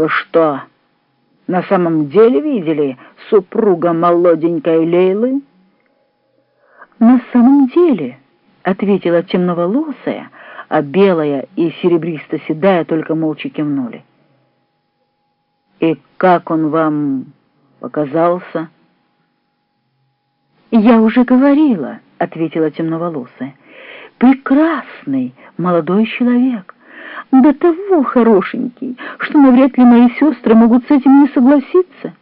Вы что, на самом деле видели супруга молоденькой Лейлы? На самом деле, ответила темноволосая, а белая и серебристо-седая только молча кивнули. И как он вам показался? Я уже говорила, ответила темноволосая. Прекрасный молодой человек до того хорошенький, что навряд ли мои сестры могут с этим не согласиться.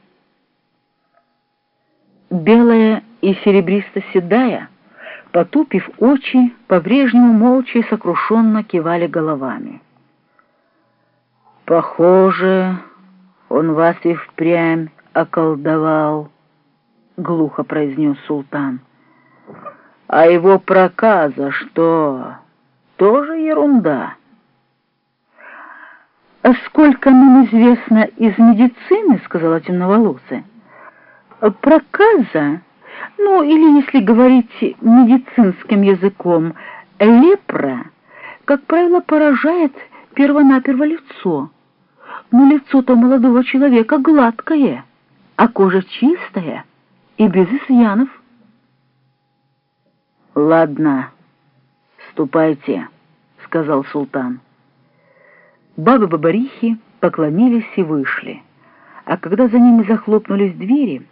Белая и серебристо-седая, потупив очи, по-прежнему молча и сокрушенно кивали головами. «Похоже, он вас и впрямь околдовал», — глухо произнес султан. «А его проказа что? Тоже ерунда». «А «Сколько нам известно из медицины, — сказала темноволосая, — проказа, ну или, если говорить медицинским языком, лепра, как правило, поражает первонаперво лицо. Но лицо-то молодого человека гладкое, а кожа чистая и без изъянов». «Ладно, ступайте», — сказал султан. Бабы-бабарихи поклонились и вышли. А когда за ними захлопнулись двери,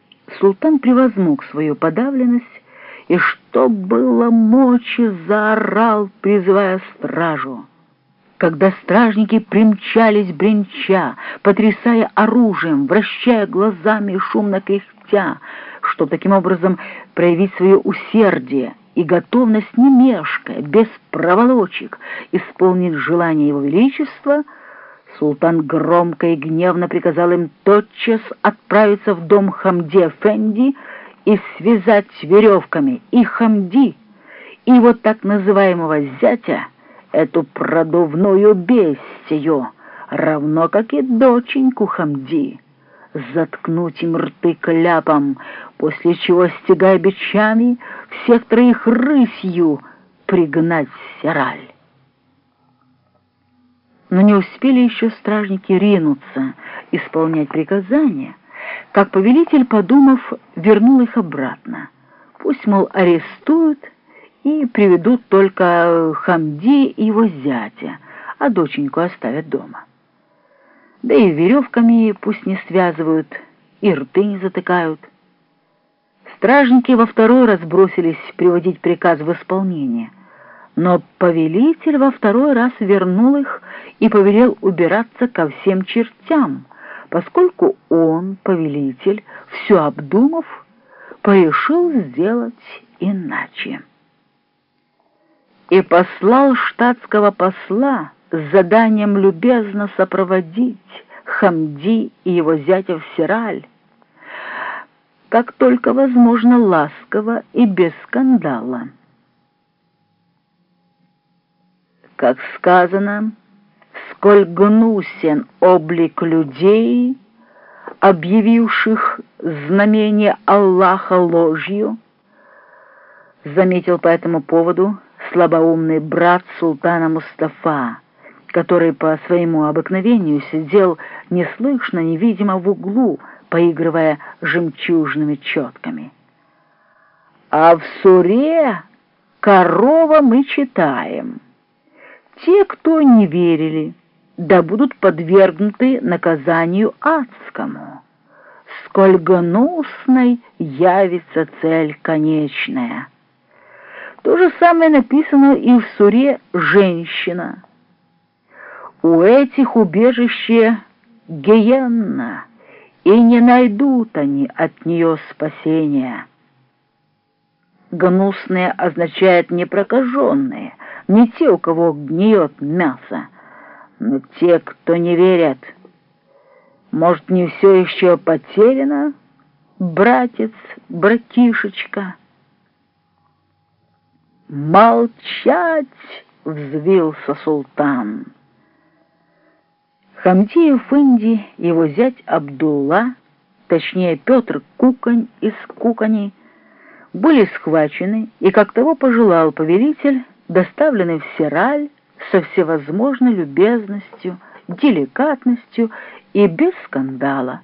султан превозмог свою подавленность и, что было мочи, заорал, призывая стражу. Когда стражники примчались бренча, потрясая оружием, вращая глазами и шумно кряхтя, чтобы таким образом проявить свое усердие и готовность не мешкая, без проволочек, исполнить желание его величества — Султан громко и гневно приказал им тотчас отправиться в дом Хамди Эфенди и связать веревками и Хамди, и его так называемого зятя, эту продувную бестию, равно как и доченьку Хамди, заткнуть им рты кляпом, после чего, стягая бичами, всех троих рысью пригнать Сираль. Но не успели еще стражники ринуться исполнять приказания, как повелитель, подумав, вернул их обратно. Пусть, мол, арестуют и приведут только Хамди и его зятя, а доченьку оставят дома. Да и веревками пусть не связывают, и рты не затыкают. Стражники во второй раз бросились приводить приказ в исполнение, но повелитель во второй раз вернул их и повелел убираться ко всем чертям, поскольку он, повелитель, все обдумав, порешил сделать иначе. И послал штатского посла с заданием любезно сопроводить Хамди и его зятя в Сираль, как только возможно ласково и без скандала. Как сказано, сколь гнусен облик людей, объявивших знамение Аллаха ложью, заметил по этому поводу слабоумный брат султана Мустафа, который по своему обыкновению сидел неслышно, невидимо в углу, поигрывая жемчужными четками. А в суре корова мы читаем — те, кто не верили, да будут подвергнуты наказанию адскому. Сколь гнусной явится цель конечная. То же самое написано и в суре «Женщина». У этих убежище гиенна, и не найдут они от нее спасения. Гнусные означает непрокаженные — не те, у кого гниет мясо, но те, кто не верят. Может, не все еще потеряно, братец, братишечка? «Молчать!» — взвился султан. Хамдиев Инди, его зять Абдулла, точнее Петр Кукань из Кукани, были схвачены, и, как того пожелал повелитель, доставлены в Сираль со всевозможной любезностью, деликатностью и без скандала.